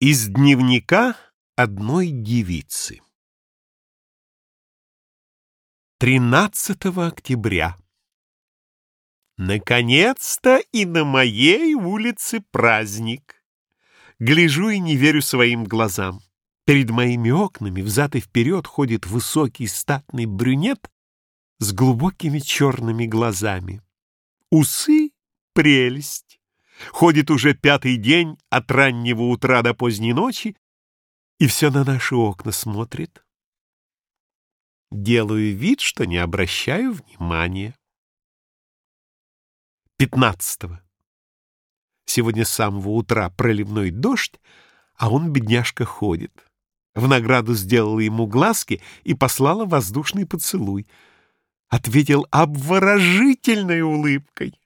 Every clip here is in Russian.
Из дневника одной девицы 13 октября Наконец-то и на моей улице праздник. Гляжу и не верю своим глазам. Перед моими окнами взад и вперед ходит высокий статный брюнет с глубокими черными глазами. Усы — прелесть. Ходит уже пятый день от раннего утра до поздней ночи и все на наши окна смотрит. Делаю вид, что не обращаю внимания. Пятнадцатого. Сегодня с самого утра проливной дождь, а он, бедняжка, ходит. В награду сделала ему глазки и послала воздушный поцелуй. Ответил обворожительной улыбкой.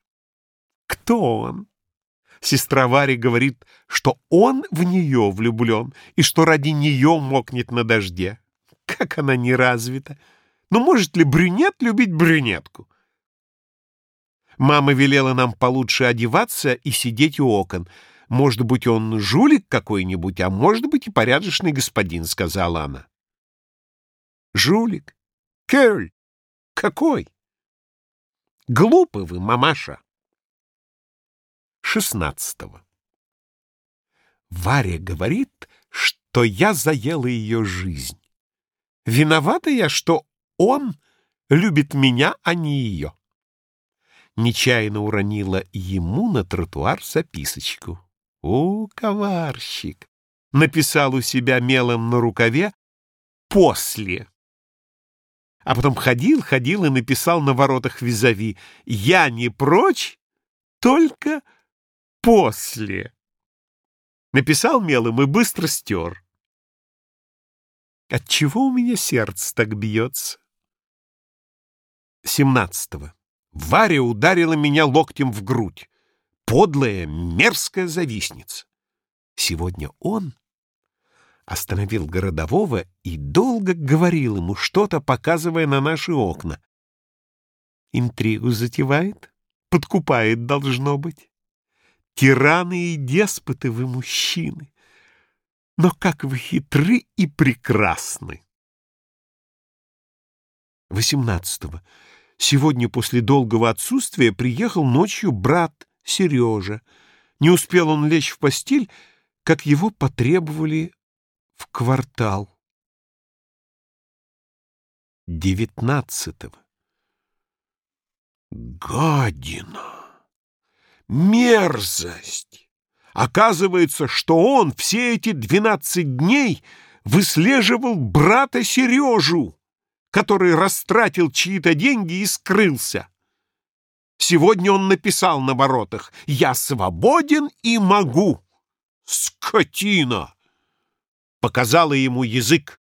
Кто он? Сестра Варя говорит, что он в нее влюблен и что ради нее мокнет на дожде. Как она не развита! Ну, может ли брюнет любить брюнетку? Мама велела нам получше одеваться и сидеть у окон. Может быть, он жулик какой-нибудь, а может быть и порядочный господин, — сказала она. Жулик? Кёль? Какой? Глупы вы, мамаша. 16. Варя говорит, что я заела ее жизнь. Виновата я, что он любит меня, а не ее. Нечаянно уронила ему на тротуар записочку. О, коварщик! Написал у себя мелом на рукаве «после». А потом ходил, ходил и написал на воротах визави «Я не прочь, только после. Написал мелом и быстро стер. Отчего у меня сердце так бьется? 17. -го. Варя ударила меня локтем в грудь. Подлая, мерзкая завистница. Сегодня он остановил городового и долго говорил ему что-то, показывая на наши окна. Интригу затевает, подкупает, должно быть. Тираны и деспоты вы, мужчины, но как вы хитры и прекрасны. 18. -го. Сегодня после долгого отсутствия приехал ночью брат Сережа. Не успел он лечь в постель, как его потребовали в квартал. 19. -го. Гадина! Мерзость! Оказывается, что он все эти двенадцать дней выслеживал брата Сережу, который растратил чьи-то деньги и скрылся. Сегодня он написал на воротах «Я свободен и могу». Скотина! Показала ему язык.